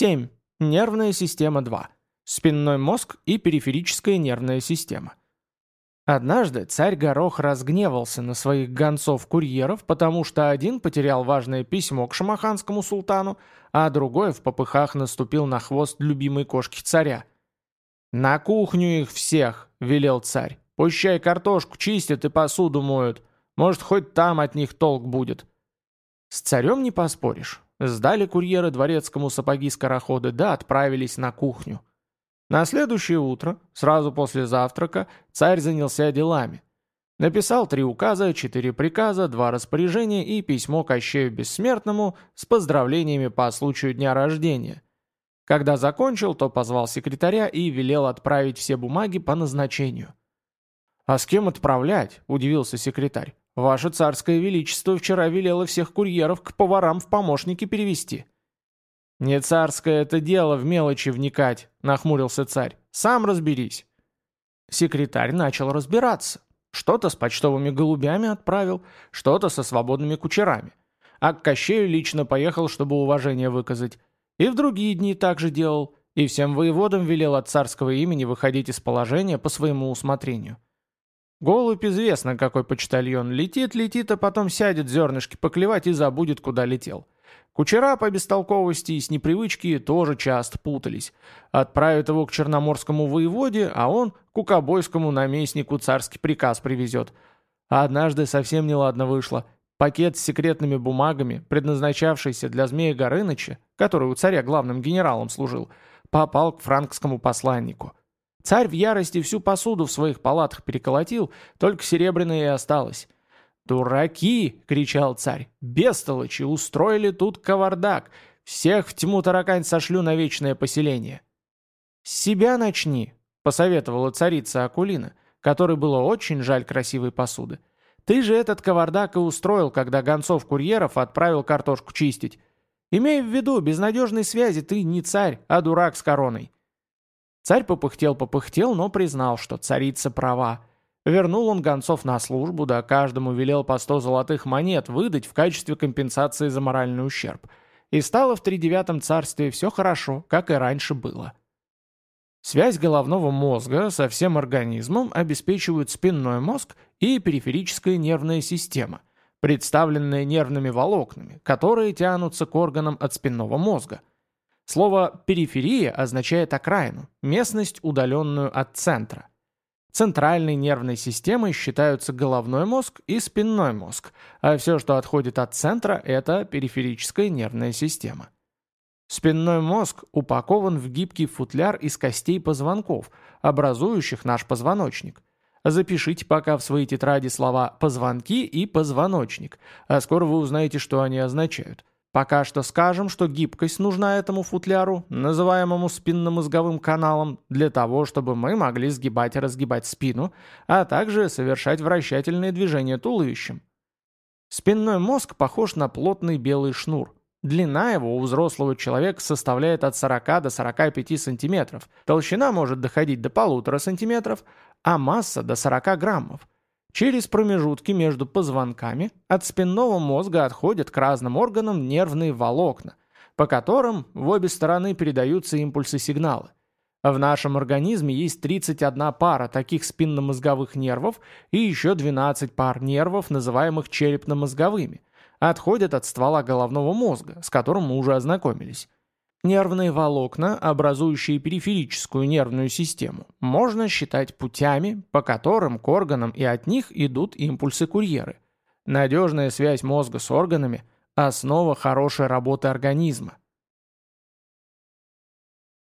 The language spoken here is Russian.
7. Нервная система 2. Спинной мозг и периферическая нервная система. Однажды царь Горох разгневался на своих гонцов-курьеров, потому что один потерял важное письмо к шамаханскому султану, а другой в попыхах наступил на хвост любимой кошки царя. «На кухню их всех!» — велел царь. «Пущай картошку чистят и посуду моют. Может, хоть там от них толк будет». С царем не поспоришь. Сдали курьеры дворецкому сапоги-скороходы, да отправились на кухню. На следующее утро, сразу после завтрака, царь занялся делами. Написал три указа, четыре приказа, два распоряжения и письмо Кощею Бессмертному с поздравлениями по случаю дня рождения. Когда закончил, то позвал секретаря и велел отправить все бумаги по назначению. «А с кем отправлять?» – удивился секретарь. «Ваше царское величество вчера велело всех курьеров к поварам в помощники перевести». «Не царское это дело в мелочи вникать», — нахмурился царь. «Сам разберись». Секретарь начал разбираться. Что-то с почтовыми голубями отправил, что-то со свободными кучерами. А к Кощею лично поехал, чтобы уважение выказать. И в другие дни так же делал, и всем воеводам велел от царского имени выходить из положения по своему усмотрению. Голубь известно, какой почтальон. Летит, летит, а потом сядет зернышки поклевать и забудет, куда летел. Кучера по бестолковости и с непривычки тоже часто путались. Отправят его к черноморскому воеводе, а он к укобойскому наместнику царский приказ привезет. А однажды совсем неладно вышло. Пакет с секретными бумагами, предназначавшийся для Змея Горыныча, который у царя главным генералом служил, попал к франкскому посланнику. Царь в ярости всю посуду в своих палатах переколотил, только серебряная и осталась. «Дураки!» — кричал царь. «Бестолочи! Устроили тут кавардак! Всех в тьму таракань сошлю на вечное поселение!» «С себя начни!» — посоветовала царица Акулина, которой было очень жаль красивой посуды. «Ты же этот кавардак и устроил, когда гонцов-курьеров отправил картошку чистить. Имей в виду, без надежной связи ты не царь, а дурак с короной». Царь попыхтел-попыхтел, но признал, что царица права. Вернул он гонцов на службу, да каждому велел по сто золотых монет выдать в качестве компенсации за моральный ущерб. И стало в тридевятом царстве все хорошо, как и раньше было. Связь головного мозга со всем организмом обеспечивают спинной мозг и периферическая нервная система, представленная нервными волокнами, которые тянутся к органам от спинного мозга. Слово «периферия» означает окраину, местность, удаленную от центра. Центральной нервной системой считаются головной мозг и спинной мозг, а все, что отходит от центра, это периферическая нервная система. Спинной мозг упакован в гибкий футляр из костей позвонков, образующих наш позвоночник. Запишите пока в свои тетради слова «позвонки» и «позвоночник», а скоро вы узнаете, что они означают. Пока что скажем, что гибкость нужна этому футляру, называемому спинномозговым каналом, для того, чтобы мы могли сгибать и разгибать спину, а также совершать вращательные движения туловищем. Спинной мозг похож на плотный белый шнур. Длина его у взрослого человека составляет от 40 до 45 сантиметров, толщина может доходить до полутора сантиметров, а масса до 40 граммов. Через промежутки между позвонками от спинного мозга отходят к разным органам нервные волокна, по которым в обе стороны передаются импульсы-сигналы. В нашем организме есть 31 пара таких спинномозговых нервов и еще 12 пар нервов, называемых черепно-мозговыми, отходят от ствола головного мозга, с которым мы уже ознакомились. Нервные волокна, образующие периферическую нервную систему, можно считать путями, по которым к органам и от них идут импульсы-курьеры. Надежная связь мозга с органами – основа хорошей работы организма –